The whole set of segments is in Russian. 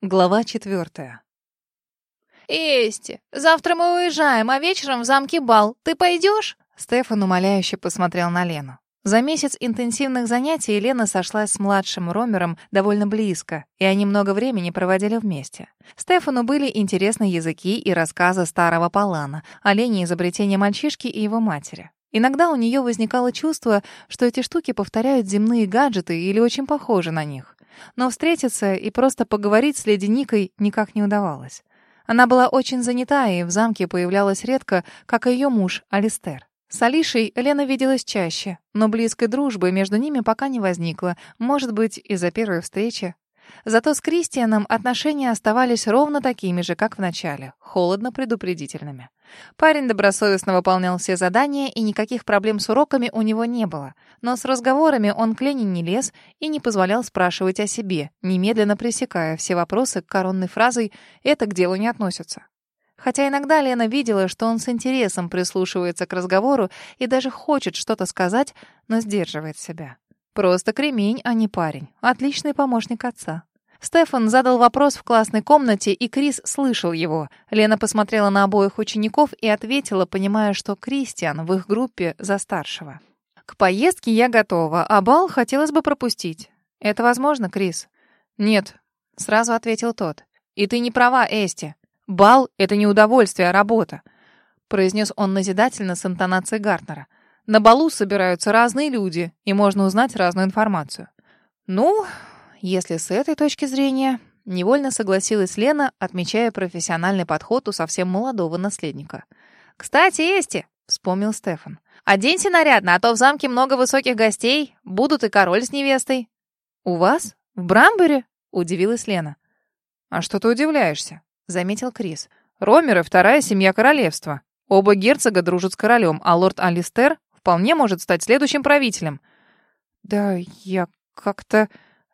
Глава четвертая. «Эсти, завтра мы уезжаем, а вечером в замке бал. Ты пойдешь?» Стефан умоляюще посмотрел на Лену. За месяц интенсивных занятий Лена сошлась с младшим Ромером довольно близко, и они много времени проводили вместе. Стефану были интересны языки и рассказы старого Палана, о Лене изобретения мальчишки и его матери. Иногда у нее возникало чувство, что эти штуки повторяют земные гаджеты или очень похожи на них. Но встретиться и просто поговорить с леди Никой никак не удавалось. Она была очень занята и в замке появлялась редко, как и ее муж Алистер. С Алишей Лена виделась чаще, но близкой дружбы между ними пока не возникло, может быть, из-за первой встречи. Зато с Кристианом отношения оставались ровно такими же, как в начале, холодно-предупредительными. Парень добросовестно выполнял все задания, и никаких проблем с уроками у него не было. Но с разговорами он к Лене не лез и не позволял спрашивать о себе, немедленно пресекая все вопросы коронной фразой «это к делу не относится». Хотя иногда Лена видела, что он с интересом прислушивается к разговору и даже хочет что-то сказать, но сдерживает себя. Просто кремень, а не парень. Отличный помощник отца. Стефан задал вопрос в классной комнате, и Крис слышал его. Лена посмотрела на обоих учеников и ответила, понимая, что Кристиан в их группе за старшего. «К поездке я готова, а бал хотелось бы пропустить. Это возможно, Крис?» «Нет», — сразу ответил тот. «И ты не права, Эсти. Бал — это не удовольствие, а работа», — произнес он назидательно с интонацией Гартнера. «На балу собираются разные люди, и можно узнать разную информацию». «Ну, если с этой точки зрения, невольно согласилась Лена, отмечая профессиональный подход у совсем молодого наследника. «Кстати, Эсти!» — вспомнил Стефан. «Оденься нарядно, а то в замке много высоких гостей. Будут и король с невестой». «У вас? В Брамбере?» — удивилась Лена. «А что ты удивляешься?» — заметил Крис. «Ромеры — вторая семья королевства. Оба герцога дружат с королем, а лорд Алистер вполне может стать следующим правителем». «Да я как-то...»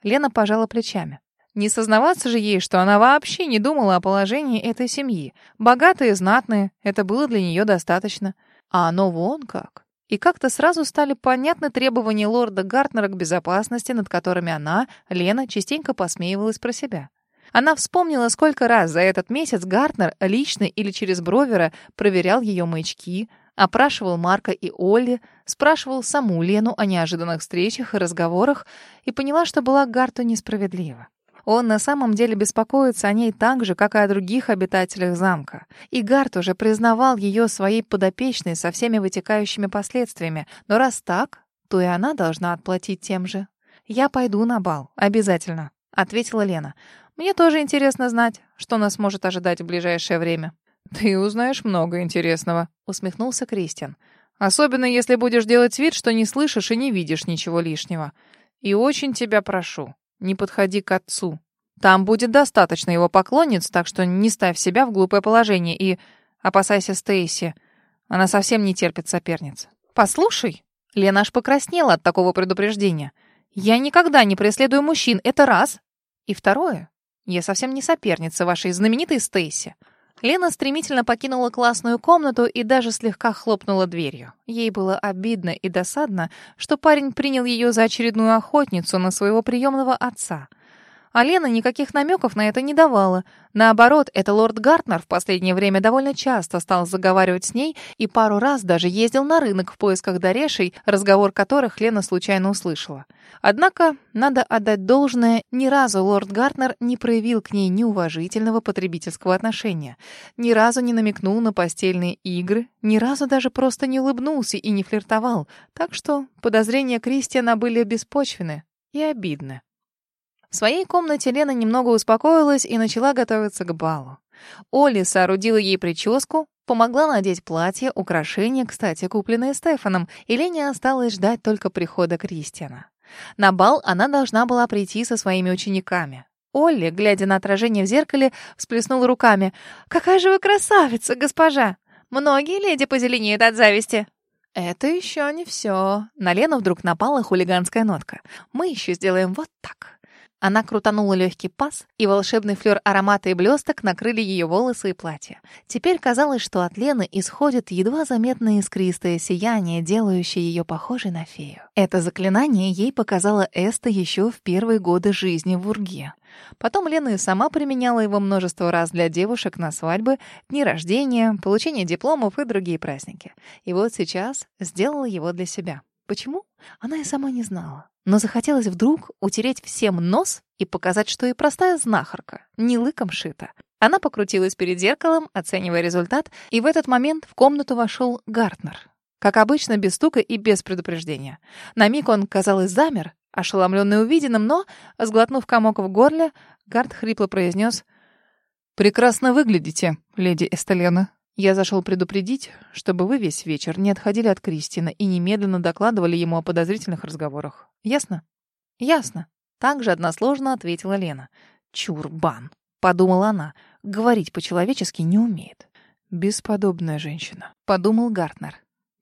Лена пожала плечами. Не сознаваться же ей, что она вообще не думала о положении этой семьи. Богатые, знатные, это было для нее достаточно. А оно вон как. И как-то сразу стали понятны требования лорда Гартнера к безопасности, над которыми она, Лена, частенько посмеивалась про себя. Она вспомнила, сколько раз за этот месяц Гартнер лично или через Бровера проверял ее маячки, Опрашивал Марка и Олли, спрашивал саму Лену о неожиданных встречах и разговорах и поняла, что была Гарту несправедлива. Он на самом деле беспокоится о ней так же, как и о других обитателях замка. И Гарт уже признавал ее своей подопечной со всеми вытекающими последствиями. Но раз так, то и она должна отплатить тем же. «Я пойду на бал. Обязательно», — ответила Лена. «Мне тоже интересно знать, что нас может ожидать в ближайшее время». «Ты узнаешь много интересного», — усмехнулся Кристиан. «Особенно, если будешь делать вид, что не слышишь и не видишь ничего лишнего. И очень тебя прошу, не подходи к отцу. Там будет достаточно его поклонниц, так что не ставь себя в глупое положение и опасайся Стейси. Она совсем не терпит соперниц. Послушай, Лена аж покраснела от такого предупреждения. Я никогда не преследую мужчин, это раз. И второе, я совсем не соперница вашей знаменитой Стейси. Лена стремительно покинула классную комнату и даже слегка хлопнула дверью. Ей было обидно и досадно, что парень принял ее за очередную охотницу на своего приемного отца — а Лена никаких намеков на это не давала. Наоборот, это лорд Гартнер в последнее время довольно часто стал заговаривать с ней и пару раз даже ездил на рынок в поисках Дорешей, разговор которых Лена случайно услышала. Однако, надо отдать должное, ни разу лорд Гартнер не проявил к ней неуважительного потребительского отношения, ни разу не намекнул на постельные игры, ни разу даже просто не улыбнулся и не флиртовал, так что подозрения Кристиана были беспочвены и обидны. В своей комнате Лена немного успокоилась и начала готовиться к балу. Оли соорудила ей прическу, помогла надеть платье, украшения, кстати, купленные Стефаном, и Лене осталось ждать только прихода Кристиана. На бал она должна была прийти со своими учениками. Олли, глядя на отражение в зеркале, всплеснула руками. «Какая же вы красавица, госпожа! Многие леди позеленеют от зависти!» «Это еще не все». На Лену вдруг напала хулиганская нотка. «Мы еще сделаем вот так». Она крутанула легкий паз, и волшебный флёр аромата и блесток накрыли ее волосы и платье. Теперь казалось, что от Лены исходит едва заметное искристое сияние, делающее ее похожей на фею. Это заклинание ей показала Эста еще в первые годы жизни в Урге. Потом Лена и сама применяла его множество раз для девушек на свадьбы, дни рождения, получение дипломов и другие праздники. И вот сейчас сделала его для себя. Почему? Она и сама не знала. Но захотелось вдруг утереть всем нос и показать, что и простая знахарка, не лыком шита. Она покрутилась перед зеркалом, оценивая результат, и в этот момент в комнату вошел Гартнер. Как обычно, без стука и без предупреждения. На миг он, казалось, замер, ошеломленный увиденным, но, сглотнув комок в горле, Гард хрипло произнес «Прекрасно выглядите, леди Эстелена». Я зашел предупредить, чтобы вы весь вечер не отходили от Кристина и немедленно докладывали ему о подозрительных разговорах. Ясно? Ясно. Так же односложно ответила Лена. Чурбан, подумала она. Говорить по-человечески не умеет. Бесподобная женщина, подумал Гартнер.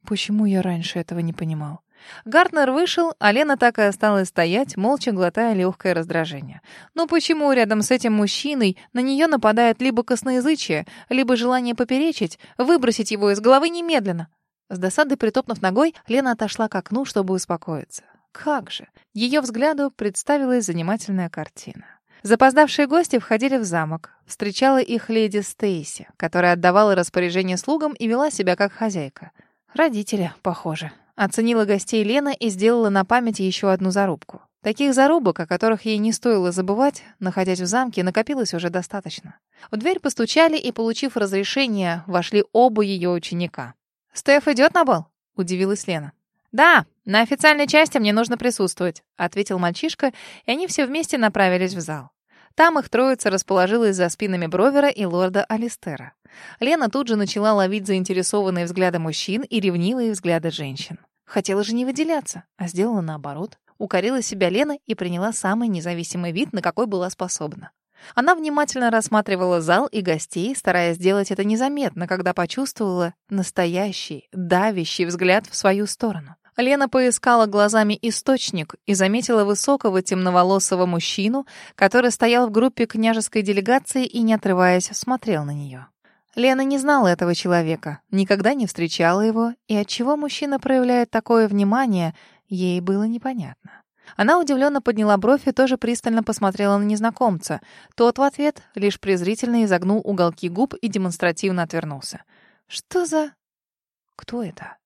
Почему я раньше этого не понимал? Гартнер вышел, а Лена так и осталась стоять, молча глотая легкое раздражение. Но почему рядом с этим мужчиной на нее нападает либо косноязычие, либо желание поперечить, выбросить его из головы немедленно? С досадой притопнув ногой, Лена отошла к окну, чтобы успокоиться. Как же! Ее взгляду представилась занимательная картина. Запоздавшие гости входили в замок. Встречала их леди Стейси, которая отдавала распоряжение слугам и вела себя как хозяйка. Родители, похоже. Оценила гостей Лена и сделала на память еще одну зарубку. Таких зарубок, о которых ей не стоило забывать, находясь в замке, накопилось уже достаточно. В дверь постучали и, получив разрешение, вошли оба ее ученика. «Стеф идет на бал?» — удивилась Лена. «Да, на официальной части мне нужно присутствовать», — ответил мальчишка, и они все вместе направились в зал. Там их троица расположилась за спинами Бровера и лорда Алистера. Лена тут же начала ловить заинтересованные взгляды мужчин и ревнивые взгляды женщин. Хотела же не выделяться, а сделала наоборот. Укорила себя Лена и приняла самый независимый вид, на какой была способна. Она внимательно рассматривала зал и гостей, стараясь сделать это незаметно, когда почувствовала настоящий, давящий взгляд в свою сторону. Лена поискала глазами источник и заметила высокого темноволосого мужчину, который стоял в группе княжеской делегации и, не отрываясь, смотрел на нее. Лена не знала этого человека, никогда не встречала его, и отчего мужчина проявляет такое внимание, ей было непонятно. Она удивленно подняла бровь и тоже пристально посмотрела на незнакомца. Тот в ответ лишь презрительно изогнул уголки губ и демонстративно отвернулся. «Что за... кто это?»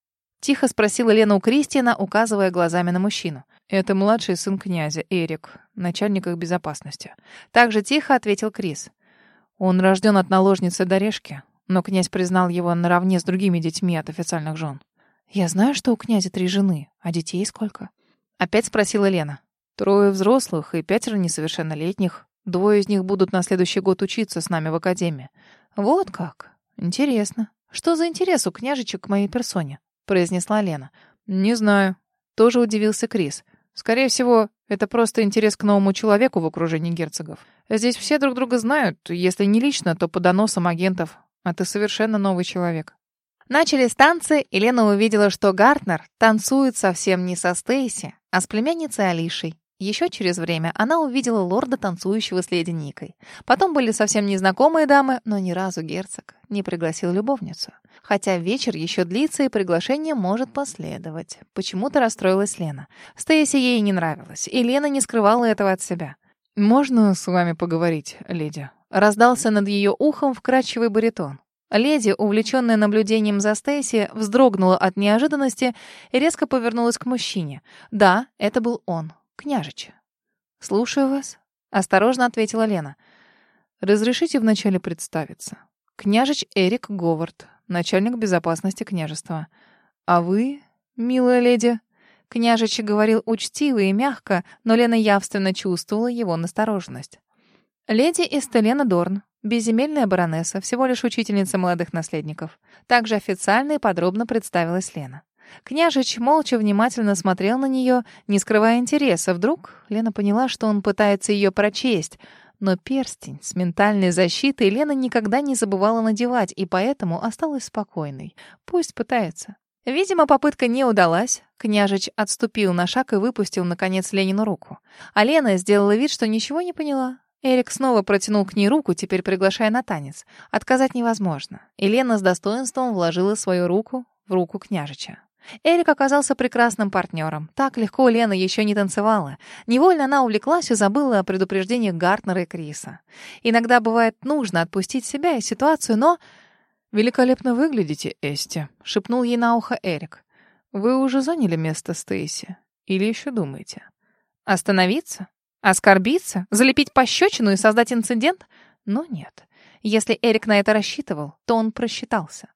Тихо спросила Лена у Кристина, указывая глазами на мужчину. «Это младший сын князя, Эрик, начальник их безопасности». Также тихо ответил Крис. Он рожден от наложницы Дорешки, но князь признал его наравне с другими детьми от официальных жен. «Я знаю, что у князя три жены, а детей сколько?» Опять спросила Лена. «Трое взрослых и пятеро несовершеннолетних. Двое из них будут на следующий год учиться с нами в академии». «Вот как? Интересно. Что за интерес у княжичек к моей персоне?» произнесла Лена. «Не знаю». Тоже удивился Крис. «Скорее всего, это просто интерес к новому человеку в окружении герцогов. Здесь все друг друга знают, если не лично, то по доносам агентов. А ты совершенно новый человек. Начались танцы, и Лена увидела, что Гартнер танцует совсем не со Стейси, а с племянницей Алишей. Еще через время она увидела лорда, танцующего с леди Никой. Потом были совсем незнакомые дамы, но ни разу герцог не пригласил любовницу. Хотя вечер еще длится, и приглашение может последовать. Почему-то расстроилась Лена. Стейси ей не нравилась, и Лена не скрывала этого от себя. «Можно с вами поговорить, леди?» Раздался над ее ухом вкрадчивый баритон. Леди, увлеченная наблюдением за Стейси, вздрогнула от неожиданности и резко повернулась к мужчине. Да, это был он, княжич. «Слушаю вас», — осторожно ответила Лена. «Разрешите вначале представиться. Княжич Эрик Говард, начальник безопасности княжества. А вы, милая леди...» Княжич говорил учтиво и мягко, но Лена явственно чувствовала его настороженность. Леди Эстелена Дорн, безземельная баронесса, всего лишь учительница молодых наследников. Также официально и подробно представилась Лена. Княжич молча внимательно смотрел на нее, не скрывая интереса. Вдруг Лена поняла, что он пытается ее прочесть. Но перстень с ментальной защитой Лена никогда не забывала надевать, и поэтому осталась спокойной. Пусть пытается. Видимо, попытка не удалась. Княжич отступил на шаг и выпустил, наконец, Ленину руку. А Лена сделала вид, что ничего не поняла. Эрик снова протянул к ней руку, теперь приглашая на танец. Отказать невозможно. И Лена с достоинством вложила свою руку в руку княжича. Эрик оказался прекрасным партнером. Так легко Лена еще не танцевала. Невольно она увлеклась и забыла о предупреждениях Гартнера и Криса. Иногда бывает нужно отпустить себя и ситуацию, но... «Великолепно выглядите, Эсти», — шепнул ей на ухо Эрик. «Вы уже заняли место Стейси? Или еще думаете?» «Остановиться? Оскорбиться? Залепить пощечину и создать инцидент? Но нет. Если Эрик на это рассчитывал, то он просчитался.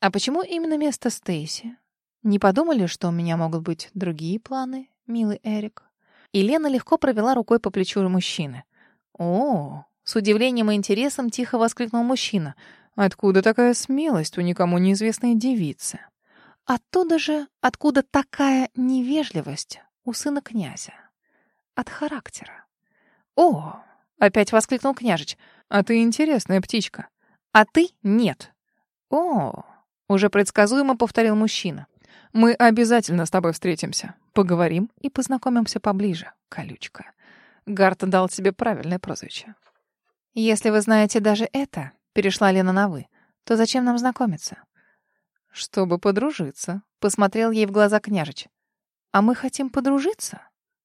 А почему именно место Стейси? Не подумали, что у меня могут быть другие планы, милый Эрик?» И легко провела рукой по плечу мужчины. «О!» — с удивлением и интересом тихо воскликнул мужчина — Откуда такая смелость у никому неизвестной девицы? Оттуда же, откуда такая невежливость у сына князя. От характера. О, опять воскликнул княжич. А ты интересная птичка. А ты нет. О, уже предсказуемо повторил мужчина. Мы обязательно с тобой встретимся, поговорим и познакомимся поближе, колючка. Гарт дал тебе правильное прозвище. Если вы знаете даже это, Перешла Лена на «вы». «То зачем нам знакомиться?» «Чтобы подружиться», — посмотрел ей в глаза княжич. «А мы хотим подружиться?»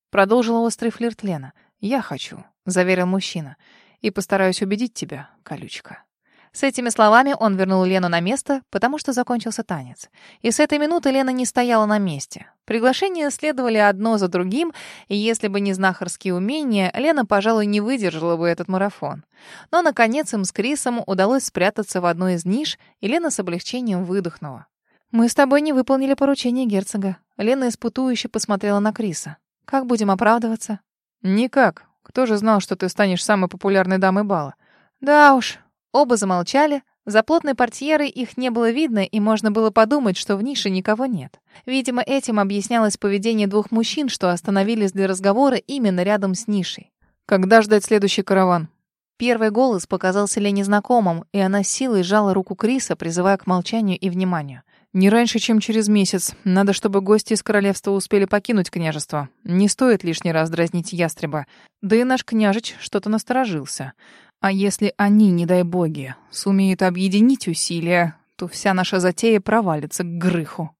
Продолжила острый флирт Лена. «Я хочу», — заверил мужчина. «И постараюсь убедить тебя, колючка». С этими словами он вернул Лену на место, потому что закончился танец. И с этой минуты Лена не стояла на месте. Приглашения следовали одно за другим, и если бы не знахарские умения, Лена, пожалуй, не выдержала бы этот марафон. Но, наконец, им с Крисом удалось спрятаться в одной из ниш, и Лена с облегчением выдохнула. «Мы с тобой не выполнили поручение герцога». Лена испытующе посмотрела на Криса. «Как будем оправдываться?» «Никак. Кто же знал, что ты станешь самой популярной дамой бала?» «Да уж, Оба замолчали. За плотной портьерой их не было видно, и можно было подумать, что в нише никого нет. Видимо, этим объяснялось поведение двух мужчин, что остановились для разговора именно рядом с нишей. «Когда ждать следующий караван?» Первый голос показался Лене знакомым, и она силой сжала руку Криса, призывая к молчанию и вниманию. «Не раньше, чем через месяц. Надо, чтобы гости из королевства успели покинуть княжество. Не стоит лишний раз дразнить ястреба. Да и наш княжич что-то насторожился. А если они, не дай боги, сумеют объединить усилия, то вся наша затея провалится к грыху.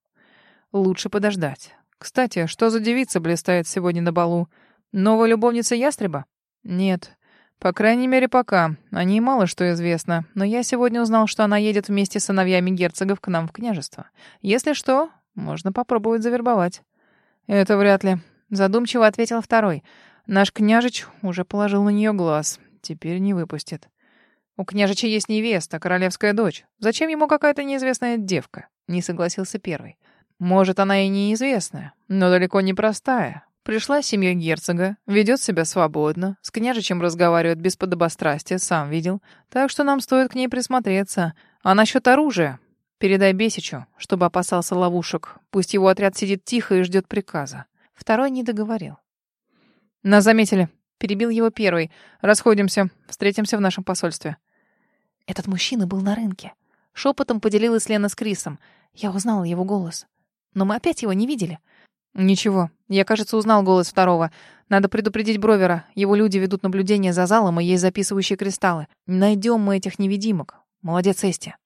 Лучше подождать. Кстати, что за девица блистает сегодня на балу? Новая любовница ястреба? Нет. По крайней мере, пока. О ней мало что известно, но я сегодня узнал, что она едет вместе с сыновьями герцогов к нам в княжество. Если что, можно попробовать завербовать. Это вряд ли. Задумчиво ответил второй. Наш княжич уже положил на нее глаз. Теперь не выпустит. У княжича есть невеста, королевская дочь. Зачем ему какая-то неизвестная девка? Не согласился первый. Может, она и неизвестная, но далеко не простая. Пришла семья герцога, ведет себя свободно, с княжичем разговаривает без подобострастия, сам видел. Так что нам стоит к ней присмотреться. А насчет оружия? Передай Бесичу, чтобы опасался ловушек. Пусть его отряд сидит тихо и ждет приказа. Второй не договорил. Нас заметили. Перебил его первый. «Расходимся. Встретимся в нашем посольстве». Этот мужчина был на рынке. Шепотом поделилась Лена с Крисом. Я узнала его голос. Но мы опять его не видели. «Ничего. Я, кажется, узнал голос второго. Надо предупредить Бровера. Его люди ведут наблюдение за залом, и есть записывающие кристаллы. Найдем мы этих невидимок. Молодец, Эсти».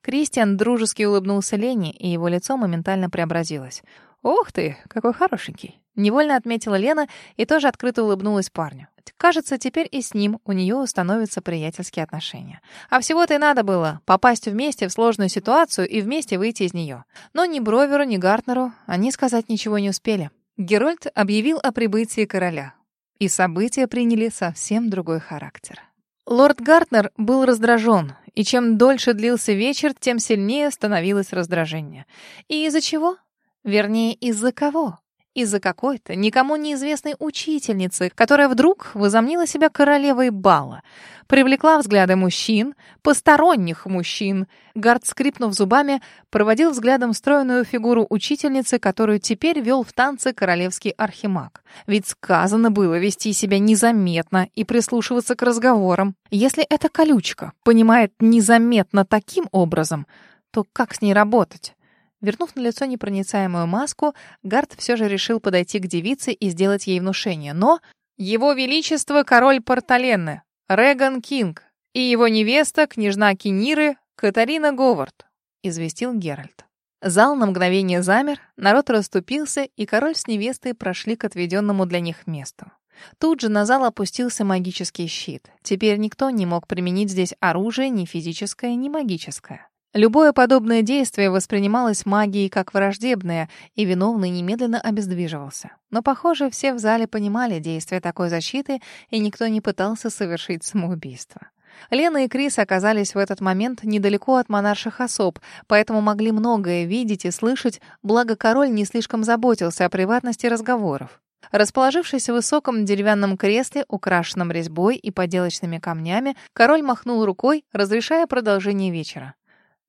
Кристиан дружески улыбнулся Лене, и его лицо моментально преобразилось. «Ух ты, какой хорошенький!» Невольно отметила Лена и тоже открыто улыбнулась парню. Кажется, теперь и с ним у нее установятся приятельские отношения. А всего-то и надо было попасть вместе в сложную ситуацию и вместе выйти из нее. Но ни Броверу, ни Гартнеру они сказать ничего не успели. Герольд объявил о прибытии короля. И события приняли совсем другой характер. Лорд Гартнер был раздражен, и чем дольше длился вечер, тем сильнее становилось раздражение. И из-за чего? Вернее, из-за кого? Из-за какой-то никому неизвестной учительницы, которая вдруг возомнила себя королевой бала. Привлекла взгляды мужчин, посторонних мужчин. Гард, скрипнув зубами, проводил взглядом стройную фигуру учительницы, которую теперь вел в танце королевский архимаг. Ведь сказано было вести себя незаметно и прислушиваться к разговорам. Если эта колючка понимает незаметно таким образом, то как с ней работать? Вернув на лицо непроницаемую маску, Гард все же решил подойти к девице и сделать ей внушение. Но «Его Величество король Порталенны, Реган Кинг и его невеста, княжна Киниры, Катарина Говард», — известил Геральт. Зал на мгновение замер, народ расступился, и король с невестой прошли к отведенному для них месту. Тут же на зал опустился магический щит. Теперь никто не мог применить здесь оружие ни физическое, ни магическое. Любое подобное действие воспринималось магией как враждебное, и виновный немедленно обездвиживался. Но, похоже, все в зале понимали действие такой защиты, и никто не пытался совершить самоубийство. Лена и Крис оказались в этот момент недалеко от монарших особ, поэтому могли многое видеть и слышать, благо король не слишком заботился о приватности разговоров. Расположившись в высоком деревянном кресле, украшенном резьбой и поделочными камнями, король махнул рукой, разрешая продолжение вечера.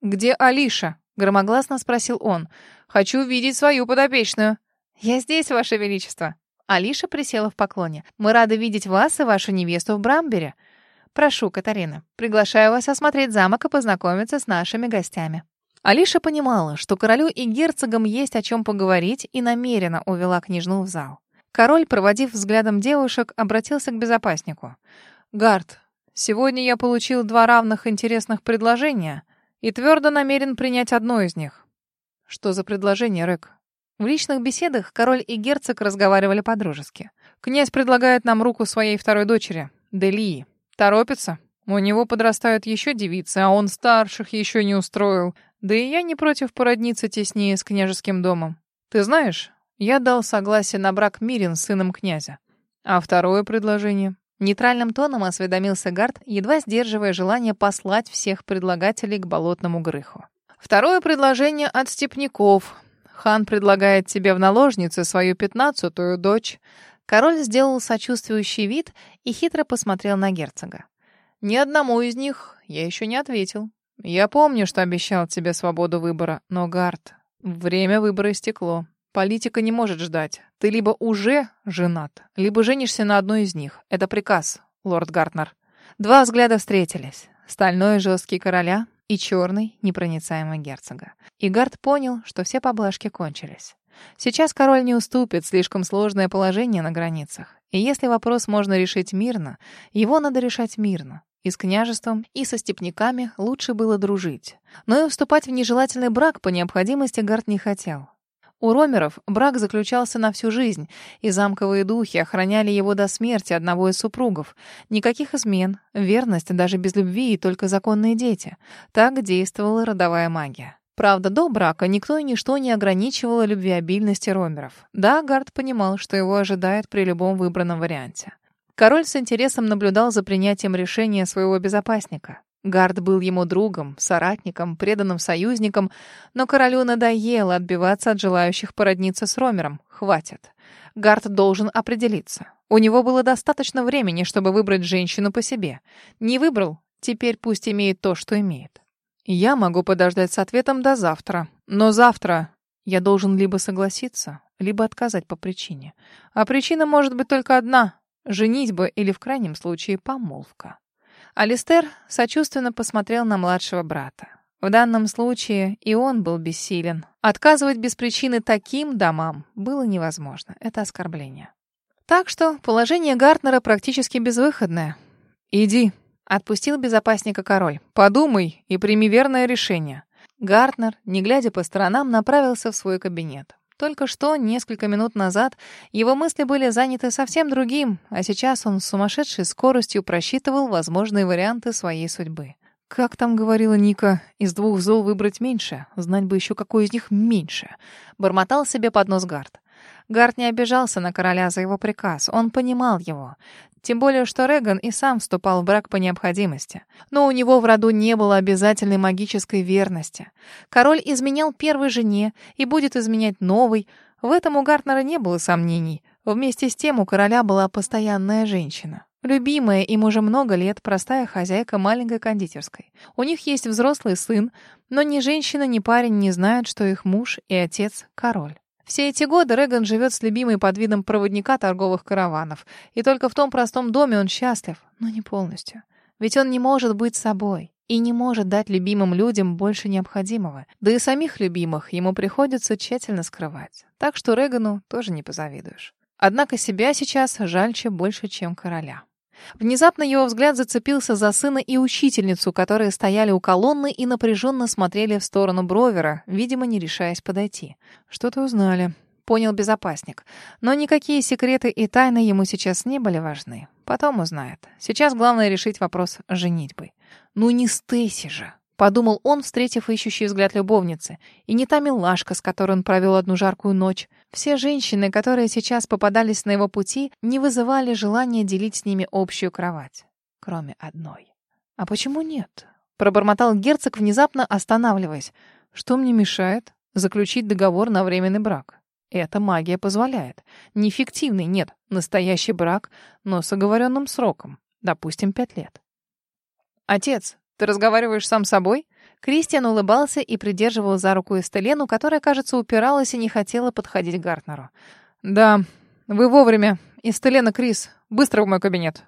«Где Алиша?» — громогласно спросил он. «Хочу видеть свою подопечную». «Я здесь, Ваше Величество». Алиша присела в поклоне. «Мы рады видеть вас и вашу невесту в Брамбере. Прошу, Катарина, приглашаю вас осмотреть замок и познакомиться с нашими гостями». Алиша понимала, что королю и герцогам есть о чем поговорить, и намеренно увела княжну в зал. Король, проводив взглядом девушек, обратился к безопаснику. «Гард, сегодня я получил два равных интересных предложения и твердо намерен принять одно из них. Что за предложение, Рэк? В личных беседах король и герцог разговаривали по-дружески. Князь предлагает нам руку своей второй дочери, Делии. Торопится? У него подрастают еще девицы, а он старших еще не устроил. Да и я не против породниться теснее с княжеским домом. Ты знаешь, я дал согласие на брак Мирин с сыном князя. А второе предложение? Нейтральным тоном осведомился Гард, едва сдерживая желание послать всех предлагателей к болотному грыху. Второе предложение от степняков. Хан предлагает тебе в наложнице свою пятнадцатую дочь. Король сделал сочувствующий вид и хитро посмотрел на герцога. Ни одному из них я еще не ответил. Я помню, что обещал тебе свободу выбора, но, Гард, время выбора истекло. Политика не может ждать. Ты либо уже женат, либо женишься на одной из них. Это приказ, лорд Гартнер. Два взгляда встретились. Стальной жесткий короля и черный непроницаемый герцога. И Гард понял, что все поблажки кончились. Сейчас король не уступит, слишком сложное положение на границах. И если вопрос можно решить мирно, его надо решать мирно. И с княжеством, и со степняками лучше было дружить. Но и вступать в нежелательный брак по необходимости Гард не хотел. У Ромеров брак заключался на всю жизнь, и замковые духи охраняли его до смерти одного из супругов. Никаких измен, верность даже без любви и только законные дети. Так действовала родовая магия. Правда, до брака никто и ничто не ограничивало любвеобильности Ромеров. Да, Гард понимал, что его ожидает при любом выбранном варианте. Король с интересом наблюдал за принятием решения своего безопасника. Гард был ему другом, соратником, преданным союзником, но королю надоело отбиваться от желающих породниться с Ромером. Хватит. Гард должен определиться. У него было достаточно времени, чтобы выбрать женщину по себе. Не выбрал, теперь пусть имеет то, что имеет. Я могу подождать с ответом до завтра. Но завтра я должен либо согласиться, либо отказать по причине. А причина может быть только одна — женитьба или, в крайнем случае, помолвка. Алистер сочувственно посмотрел на младшего брата. В данном случае и он был бессилен. Отказывать без причины таким домам было невозможно. Это оскорбление. Так что положение Гартнера практически безвыходное. «Иди», — отпустил безопасника король. «Подумай и прими верное решение». Гартнер, не глядя по сторонам, направился в свой кабинет. Только что, несколько минут назад, его мысли были заняты совсем другим, а сейчас он с сумасшедшей скоростью просчитывал возможные варианты своей судьбы. Как там говорила Ника, из двух зол выбрать меньше, знать бы еще, какой из них меньше. Бормотал себе под нос Гард. Гард не обижался на короля за его приказ, он понимал его. Тем более, что Реган и сам вступал в брак по необходимости. Но у него в роду не было обязательной магической верности. Король изменял первой жене и будет изменять новой. В этом у Гартнера не было сомнений. Вместе с тем у короля была постоянная женщина. Любимая им уже много лет простая хозяйка маленькой кондитерской. У них есть взрослый сын, но ни женщина, ни парень не знают, что их муж и отец — король. Все эти годы Реган живет с любимой под видом проводника торговых караванов. И только в том простом доме он счастлив, но не полностью. Ведь он не может быть собой. и не может дать любимым людям больше необходимого. Да и самих любимых ему приходится тщательно скрывать. Так что Регану тоже не позавидуешь. Однако себя сейчас жальче больше, чем короля. Внезапно его взгляд зацепился за сына и учительницу, которые стояли у колонны и напряженно смотрели в сторону Бровера, видимо, не решаясь подойти. Что-то узнали, понял безопасник. Но никакие секреты и тайны ему сейчас не были важны. Потом узнает. Сейчас главное решить вопрос женитьбы. Ну не Стейси же. Подумал он, встретив ищущий взгляд любовницы. И не та милашка, с которой он провел одну жаркую ночь. Все женщины, которые сейчас попадались на его пути, не вызывали желания делить с ними общую кровать. Кроме одной. А почему нет? Пробормотал герцог, внезапно останавливаясь. Что мне мешает заключить договор на временный брак? Это магия позволяет. Не фиктивный, нет, настоящий брак, но с оговоренным сроком. Допустим, пять лет. «Отец, ты разговариваешь сам с собой?» Кристиан улыбался и придерживал за руку Эстелену, которая, кажется, упиралась и не хотела подходить к Гартнеру. «Да, вы вовремя. Эстелена, Крис, быстро в мой кабинет».